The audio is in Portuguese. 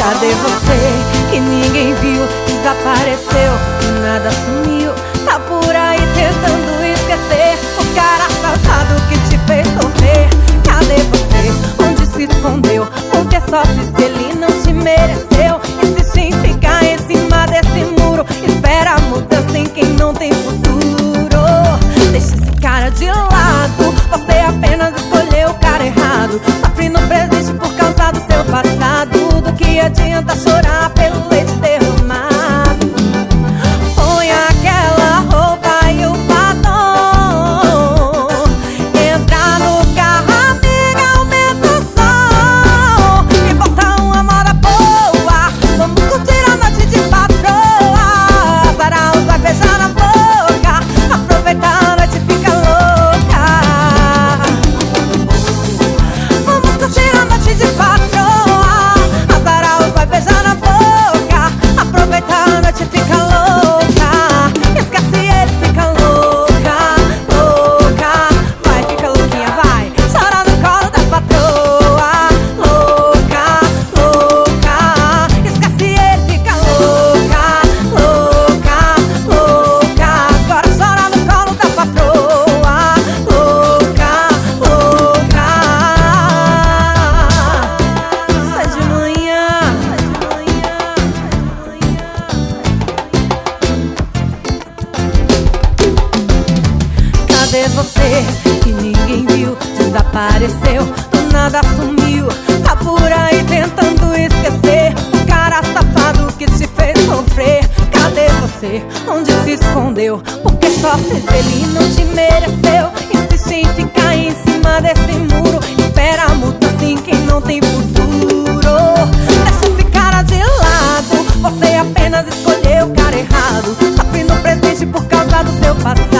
Cadê você que ninguém viu? Desapareceu, nada sumiu. Tá por aí tentando esquecer o cara safado que te fez sofrer. Cadê você? Onde se escondeu? Porque sofre se ele adianta chorar pelo leite? Cadê você que ninguém viu? Desapareceu, do nada sumiu. Tá por aí tentando esquecer o cara safado que te fez sofrer. Cadê você? Onde se escondeu? Porque só fez ele não te mereceu. Insiste em ficar em cima desse muro. Espera muito assim quem não tem futuro. Deixa esse cara de lado. Você apenas escolheu o cara errado. Sofre no presente por causa do seu passado.